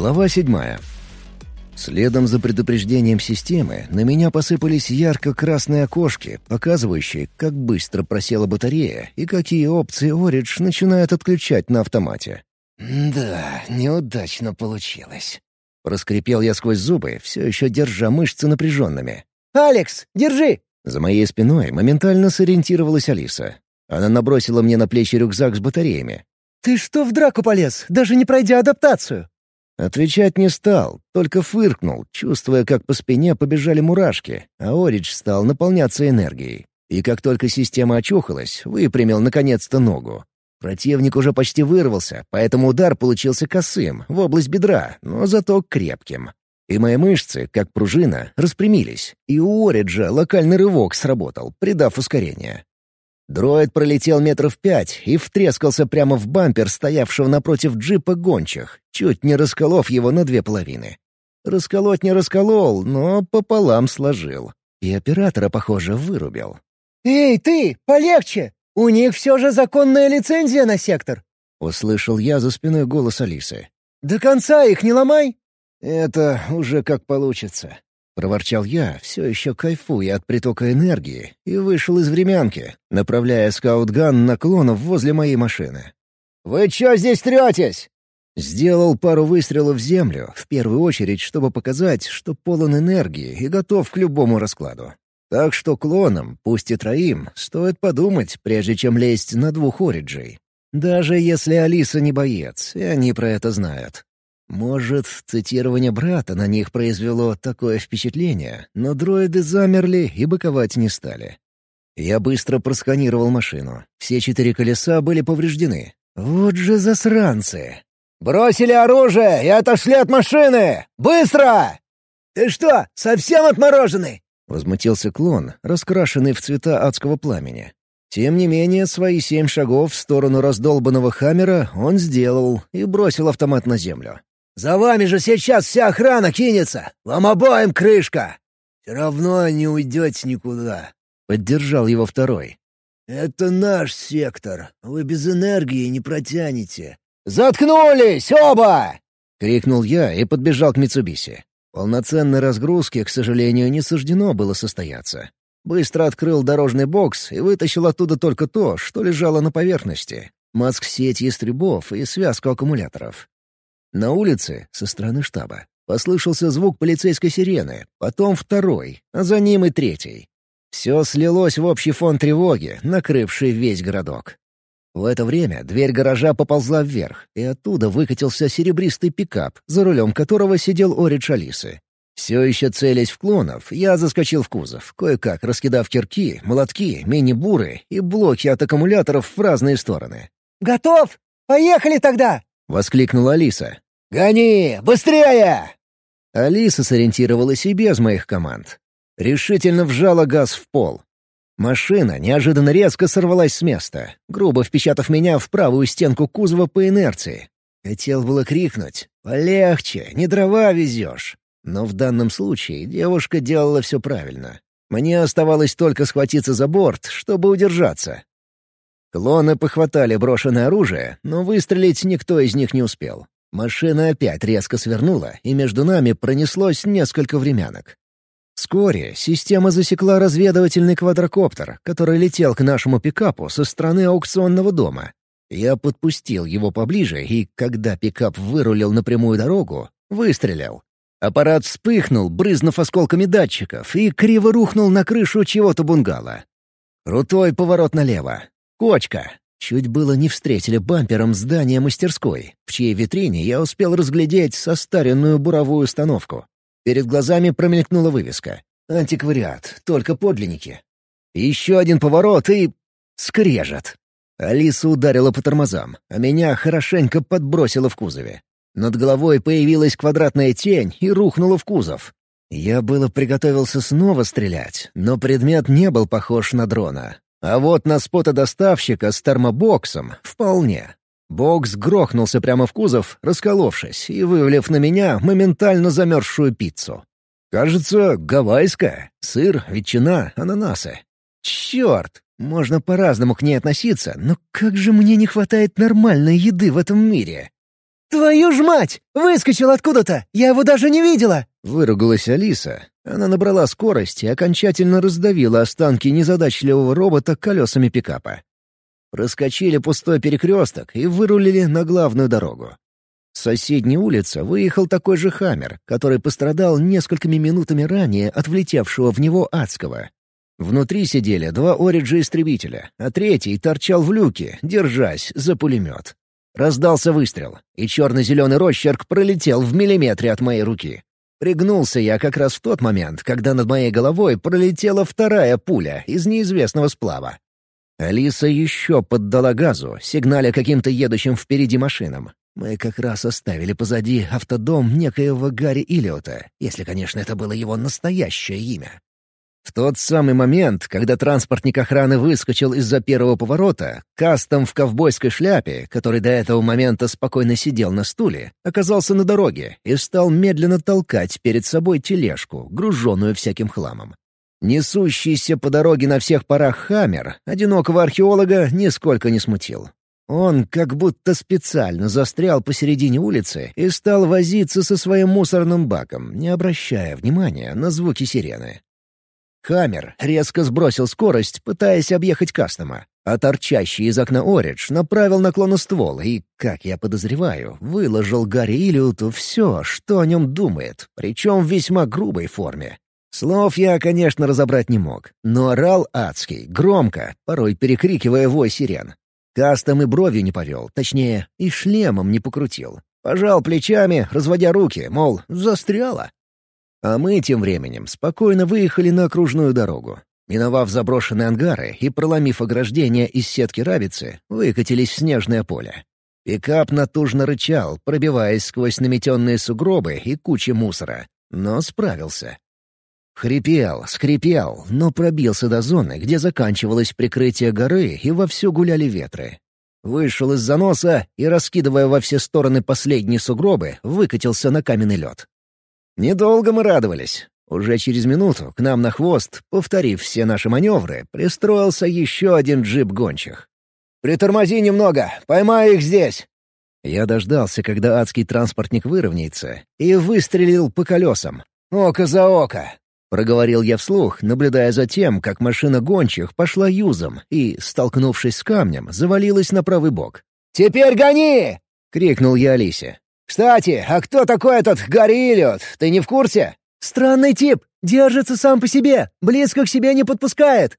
Глава седьмая. Следом за предупреждением системы на меня посыпались ярко-красные окошки, показывающие, как быстро просела батарея и какие опции Оридж начинает отключать на автомате. «Да, неудачно получилось». Проскрипел я сквозь зубы, все еще держа мышцы напряженными. «Алекс, держи!» За моей спиной моментально сориентировалась Алиса. Она набросила мне на плечи рюкзак с батареями. «Ты что в драку полез, даже не пройдя адаптацию?» Отвечать не стал, только фыркнул, чувствуя, как по спине побежали мурашки, а Оридж стал наполняться энергией. И как только система очухалась, выпрямил наконец-то ногу. Противник уже почти вырвался, поэтому удар получился косым, в область бедра, но зато крепким. И мои мышцы, как пружина, распрямились, и у Ориджа локальный рывок сработал, придав ускорение. Дроид пролетел метров пять и втрескался прямо в бампер стоявшего напротив джипа гончих, чуть не расколов его на две половины. Расколоть не расколол, но пополам сложил. И оператора, похоже, вырубил. «Эй, ты, полегче! У них все же законная лицензия на сектор!» — услышал я за спиной голос Алисы. «До конца их не ломай!» «Это уже как получится», — проворчал я, все еще кайфуя от притока энергии, и вышел из времянки, направляя скаутган на клонов возле моей машины. «Вы чё здесь третесь?» Сделал пару выстрелов в землю, в первую очередь, чтобы показать, что полон энергии и готов к любому раскладу. Так что клонам, пусть и троим, стоит подумать, прежде чем лезть на двух ориджей. Даже если Алиса не боец, и они про это знают. Может, цитирование брата на них произвело такое впечатление, но дроиды замерли и быковать не стали. Я быстро просканировал машину. Все четыре колеса были повреждены. Вот же засранцы! «Бросили оружие и отошли от машины! Быстро!» «Ты что, совсем отмороженный?» — возмутился клон, раскрашенный в цвета адского пламени. Тем не менее, свои семь шагов в сторону раздолбанного хаммера он сделал и бросил автомат на землю. За вами же сейчас вся охрана кинется! Вам обоим крышка!» «Все равно не уйдете никуда», — поддержал его второй. «Это наш сектор. Вы без энергии не протянете». «Заткнулись оба!» — крикнул я и подбежал к Митсубиси. Полноценной разгрузки, к сожалению, не суждено было состояться. Быстро открыл дорожный бокс и вытащил оттуда только то, что лежало на поверхности. Маск-сеть ястребов и связку аккумуляторов. На улице, со стороны штаба, послышался звук полицейской сирены, потом второй, а за ним и третий. Все слилось в общий фон тревоги, накрывший весь городок. В это время дверь гаража поползла вверх, и оттуда выкатился серебристый пикап, за рулем которого сидел Оридж Алисы. Все еще целясь в клонов, я заскочил в кузов, кое-как раскидав кирки, молотки, мини-буры и блоки от аккумуляторов в разные стороны. «Готов? Поехали тогда!» — воскликнула Алиса. «Гони! Быстрее!» Алиса сориентировалась и без моих команд. Решительно вжала газ в пол. Машина неожиданно резко сорвалась с места, грубо впечатав меня в правую стенку кузова по инерции. Хотел было крикнуть «Полегче, не дрова везешь!» Но в данном случае девушка делала все правильно. Мне оставалось только схватиться за борт, чтобы удержаться. Клоны похватали брошенное оружие, но выстрелить никто из них не успел. Машина опять резко свернула, и между нами пронеслось несколько времянок. Вскоре система засекла разведывательный квадрокоптер, который летел к нашему пикапу со стороны аукционного дома. Я подпустил его поближе, и, когда пикап вырулил на прямую дорогу, выстрелил. Аппарат вспыхнул, брызнув осколками датчиков, и криво рухнул на крышу чего-то бунгало. Крутой поворот налево. Кочка. Чуть было не встретили бампером здание мастерской, в чьей витрине я успел разглядеть состаренную буровую установку. Перед глазами промелькнула вывеска. «Антиквариат, только подлинники». Еще один поворот и... скрежет. Алиса ударила по тормозам, а меня хорошенько подбросила в кузове. Над головой появилась квадратная тень и рухнула в кузов. Я было приготовился снова стрелять, но предмет не был похож на дрона, а вот на спота-доставщика с термобоксом — вполне. Бокс грохнулся прямо в кузов, расколовшись и вывалив на меня моментально замерзшую пиццу. Кажется, гавайская. Сыр, ветчина, ананасы. Черт! Можно по-разному к ней относиться, но как же мне не хватает нормальной еды в этом мире? «Твою ж мать! Выскочил откуда-то! Я его даже не видела!» Выругалась Алиса. Она набрала скорость и окончательно раздавила останки незадачливого робота колесами пикапа. Проскочили пустой перекресток и вырулили на главную дорогу. С соседней улицы выехал такой же «Хаммер», который пострадал несколькими минутами ранее от влетевшего в него адского. Внутри сидели два Ориджа-истребителя, а третий торчал в люке, держась за пулемет. Раздался выстрел, и черно-зеленый росчерк пролетел в миллиметре от моей руки. Пригнулся я как раз в тот момент, когда над моей головой пролетела вторая пуля из неизвестного сплава. Алиса еще поддала газу, сигналя каким-то едущим впереди машинам. Мы как раз оставили позади автодом некоего Гарри Илиота, если, конечно, это было его настоящее имя. В тот самый момент, когда транспортник охраны выскочил из-за первого поворота, кастом в ковбойской шляпе, который до этого момента спокойно сидел на стуле, оказался на дороге и стал медленно толкать перед собой тележку, груженную всяким хламом. Несущийся по дороге на всех парах «Хаммер» одинокого археолога нисколько не смутил. Он как будто специально застрял посередине улицы и стал возиться со своим мусорным баком, не обращая внимания на звуки сирены. Хаммер резко сбросил скорость, пытаясь объехать Кастома, а торчащий из окна Оридж направил наклон ствол и, как я подозреваю, выложил Гарри Илиуту все, что о нем думает, причем в весьма грубой форме. Слов я, конечно, разобрать не мог, но орал адский, громко, порой перекрикивая вой сирен. Кастом и бровью не повел, точнее, и шлемом не покрутил. Пожал плечами, разводя руки, мол, застряло. А мы тем временем спокойно выехали на окружную дорогу. Миновав заброшенные ангары и проломив ограждение из сетки рабицы, выкатились в снежное поле. Пикап натужно рычал, пробиваясь сквозь наметенные сугробы и кучи мусора, но справился. Хрипел, скрипел, но пробился до зоны, где заканчивалось прикрытие горы и вовсю гуляли ветры. Вышел из заноса и, раскидывая во все стороны последние сугробы, выкатился на каменный лед. Недолго мы радовались. Уже через минуту к нам на хвост, повторив все наши маневры, пристроился еще один джип гончих. «Притормози немного, поймай их здесь!» Я дождался, когда адский транспортник выровняется, и выстрелил по колесам. «Око за око!» — проговорил я вслух, наблюдая за тем, как машина гончих пошла юзом и, столкнувшись с камнем, завалилась на правый бок. «Теперь гони!» — крикнул я Алисе. «Кстати, а кто такой этот Гарри Иллиот? Ты не в курсе?» «Странный тип. Держится сам по себе. Близко к себе не подпускает».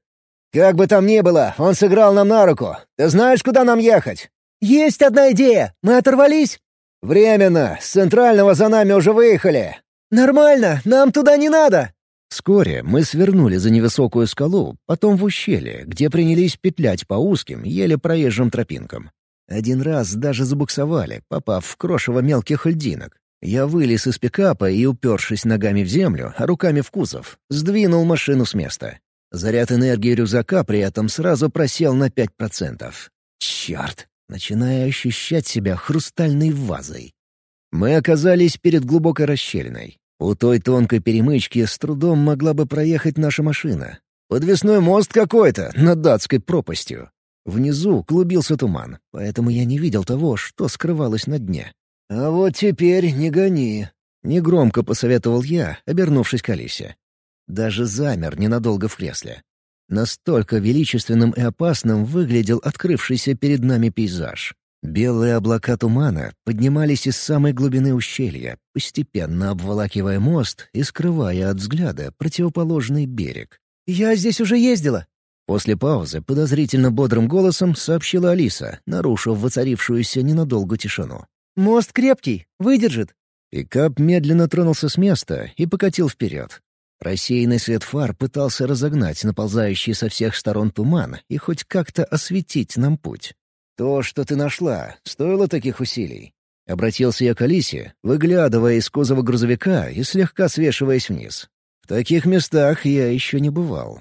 «Как бы там ни было, он сыграл нам на руку. Ты знаешь, куда нам ехать?» «Есть одна идея. Мы оторвались?» «Временно. С центрального за нами уже выехали». «Нормально. Нам туда не надо». Вскоре мы свернули за невысокую скалу, потом в ущелье, где принялись петлять по узким, еле проезжим тропинкам. Один раз даже забуксовали, попав в крошево мелких льдинок. Я вылез из пикапа и, упершись ногами в землю, а руками в кузов, сдвинул машину с места. Заряд энергии рюкзака при этом сразу просел на пять процентов. Черт! Начиная ощущать себя хрустальной вазой. Мы оказались перед глубокой расщелиной. У той тонкой перемычки с трудом могла бы проехать наша машина. Подвесной мост какой-то над датской пропастью. Внизу клубился туман, поэтому я не видел того, что скрывалось на дне. «А вот теперь не гони», — негромко посоветовал я, обернувшись к Алисе. Даже замер ненадолго в кресле. Настолько величественным и опасным выглядел открывшийся перед нами пейзаж. Белые облака тумана поднимались из самой глубины ущелья, постепенно обволакивая мост и скрывая от взгляда противоположный берег. «Я здесь уже ездила», После паузы подозрительно бодрым голосом сообщила Алиса, нарушив воцарившуюся ненадолго тишину. «Мост крепкий, выдержит». Пикап медленно тронулся с места и покатил вперед. Рассеянный свет фар пытался разогнать наползающий со всех сторон туман и хоть как-то осветить нам путь. «То, что ты нашла, стоило таких усилий?» Обратился я к Алисе, выглядывая из кузова грузовика и слегка свешиваясь вниз. В таких местах я еще не бывал.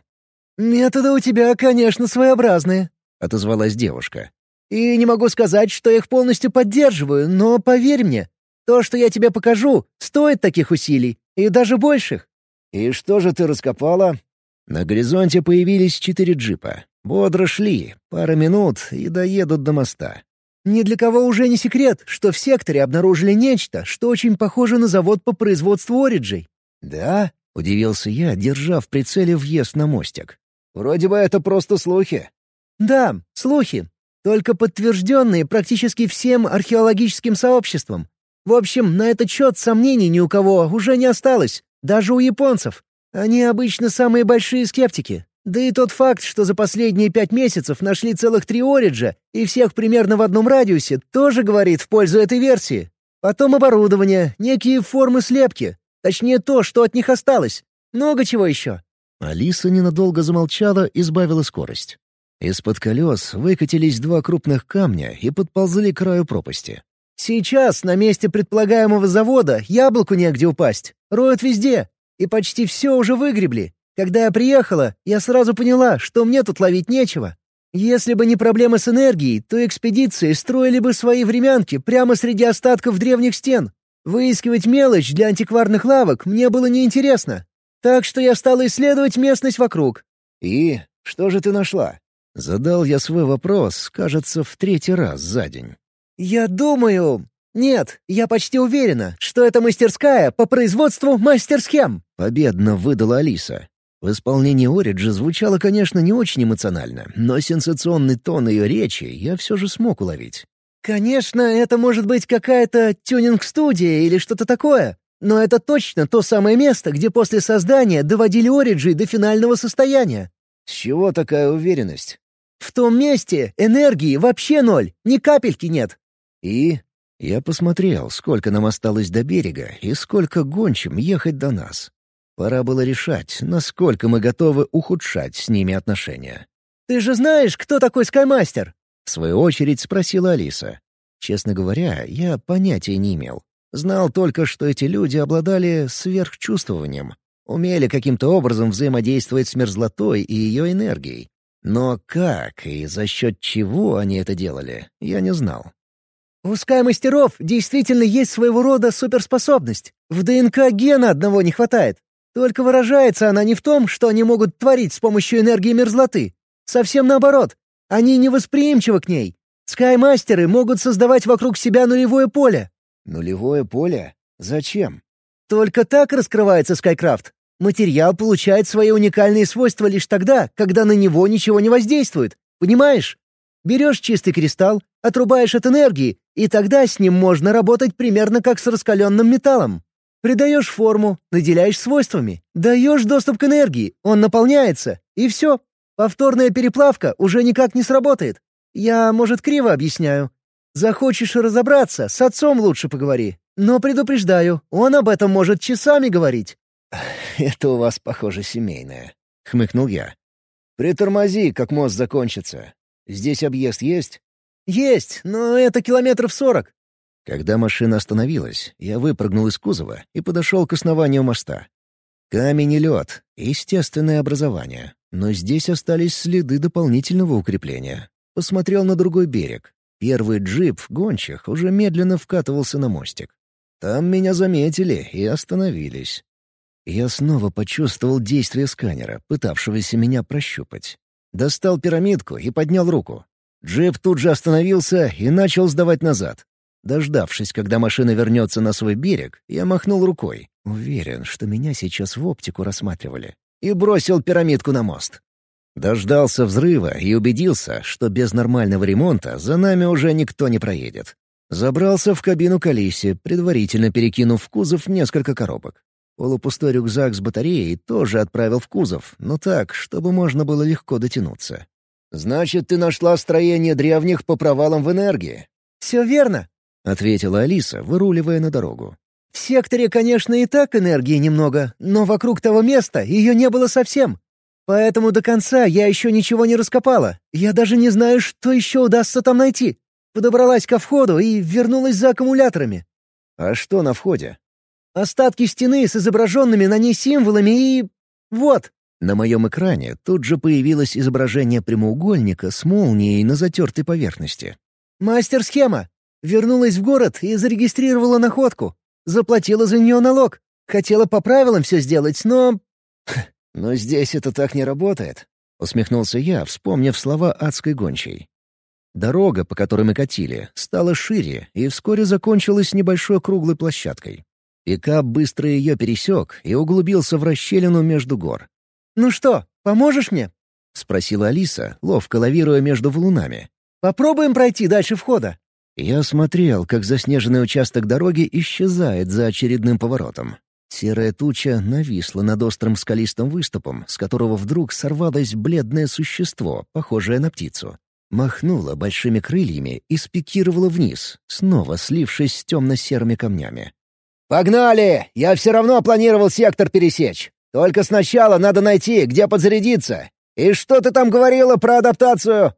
«Методы у тебя, конечно, своеобразные», — отозвалась девушка. «И не могу сказать, что их полностью поддерживаю, но поверь мне, то, что я тебе покажу, стоит таких усилий, и даже больших». «И что же ты раскопала?» На горизонте появились четыре джипа. Бодро шли, пара минут и доедут до моста. Ни для кого уже не секрет, что в секторе обнаружили нечто, что очень похоже на завод по производству ориджей». «Да?» — удивился я, держа в прицеле въезд на мостик. «Вроде бы это просто слухи». «Да, слухи. Только подтвержденные практически всем археологическим сообществом. В общем, на этот счет сомнений ни у кого уже не осталось, даже у японцев. Они обычно самые большие скептики. Да и тот факт, что за последние пять месяцев нашли целых три Ориджа и всех примерно в одном радиусе, тоже говорит в пользу этой версии. Потом оборудование, некие формы слепки. Точнее, то, что от них осталось. Много чего еще. Алиса ненадолго замолчала и сбавила скорость. Из-под колес выкатились два крупных камня и подползли к краю пропасти. «Сейчас на месте предполагаемого завода яблоку негде упасть. Роют везде. И почти все уже выгребли. Когда я приехала, я сразу поняла, что мне тут ловить нечего. Если бы не проблемы с энергией, то экспедиции строили бы свои времянки прямо среди остатков древних стен. Выискивать мелочь для антикварных лавок мне было неинтересно. Так что я стала исследовать местность вокруг. «И что же ты нашла?» Задал я свой вопрос, кажется, в третий раз за день. «Я думаю... Нет, я почти уверена, что это мастерская по производству мастер-схем», — победно выдала Алиса. В исполнении Ориджи звучало, конечно, не очень эмоционально, но сенсационный тон ее речи я все же смог уловить. «Конечно, это может быть какая-то тюнинг-студия или что-то такое, но это точно то самое место, где после создания доводили Ориджи до финального состояния». «С чего такая уверенность?» В том месте энергии вообще ноль, ни капельки нет. И? Я посмотрел, сколько нам осталось до берега и сколько гончим ехать до нас. Пора было решать, насколько мы готовы ухудшать с ними отношения. «Ты же знаешь, кто такой Скаймастер?» — в свою очередь спросила Алиса. Честно говоря, я понятия не имел. Знал только, что эти люди обладали сверхчувствованием, умели каким-то образом взаимодействовать с мерзлотой и ее энергией. Но как и за счет чего они это делали, я не знал. «У скай-мастеров действительно есть своего рода суперспособность. В ДНК гена одного не хватает. Только выражается она не в том, что они могут творить с помощью энергии мерзлоты. Совсем наоборот. Они невосприимчивы к ней. Скаймастеры могут создавать вокруг себя нулевое поле». «Нулевое поле? Зачем?» «Только так раскрывается Скайкрафт. Материал получает свои уникальные свойства лишь тогда, когда на него ничего не воздействует. Понимаешь? Берешь чистый кристалл, отрубаешь от энергии, и тогда с ним можно работать примерно как с раскаленным металлом. Придаешь форму, наделяешь свойствами, даешь доступ к энергии, он наполняется, и все. Повторная переплавка уже никак не сработает. Я, может, криво объясняю. Захочешь разобраться, с отцом лучше поговори. Но предупреждаю, он об этом может часами говорить. «Это у вас, похоже, семейное», — хмыкнул я. «Притормози, как мост закончится. Здесь объезд есть?» «Есть, но это километров сорок». Когда машина остановилась, я выпрыгнул из кузова и подошел к основанию моста. Камень и лед — естественное образование, но здесь остались следы дополнительного укрепления. Посмотрел на другой берег. Первый джип гончих уже медленно вкатывался на мостик. Там меня заметили и остановились. Я снова почувствовал действие сканера, пытавшегося меня прощупать. Достал пирамидку и поднял руку. Джип тут же остановился и начал сдавать назад. Дождавшись, когда машина вернется на свой берег, я махнул рукой, уверен, что меня сейчас в оптику рассматривали, и бросил пирамидку на мост. Дождался взрыва и убедился, что без нормального ремонта за нами уже никто не проедет. Забрался в кабину к Алисе, предварительно перекинув в кузов несколько коробок. Полупустой рюкзак с батареей тоже отправил в кузов, но так, чтобы можно было легко дотянуться. «Значит, ты нашла строение древних по провалам в энергии?» «Все верно», — ответила Алиса, выруливая на дорогу. «В секторе, конечно, и так энергии немного, но вокруг того места ее не было совсем. Поэтому до конца я еще ничего не раскопала. Я даже не знаю, что еще удастся там найти. Подобралась ко входу и вернулась за аккумуляторами». «А что на входе?» Остатки стены с изображенными на ней символами и... Вот!» На моем экране тут же появилось изображение прямоугольника с молнией на затертой поверхности. «Мастер-схема. Вернулась в город и зарегистрировала находку. Заплатила за нее налог. Хотела по правилам все сделать, но...» «Но здесь это так не работает», — усмехнулся я, вспомнив слова адской гончей. Дорога, по которой мы катили, стала шире и вскоре закончилась небольшой круглой площадкой. Пикап быстро ее пересек и углубился в расщелину между гор. «Ну что, поможешь мне?» — спросила Алиса, ловко лавируя между валунами. «Попробуем пройти дальше входа». Я смотрел, как заснеженный участок дороги исчезает за очередным поворотом. Серая туча нависла над острым скалистым выступом, с которого вдруг сорвалось бледное существо, похожее на птицу махнула большими крыльями и спикировала вниз, снова слившись с темно-серыми камнями. «Погнали! Я все равно планировал сектор пересечь. Только сначала надо найти, где подзарядиться. И что ты там говорила про адаптацию?»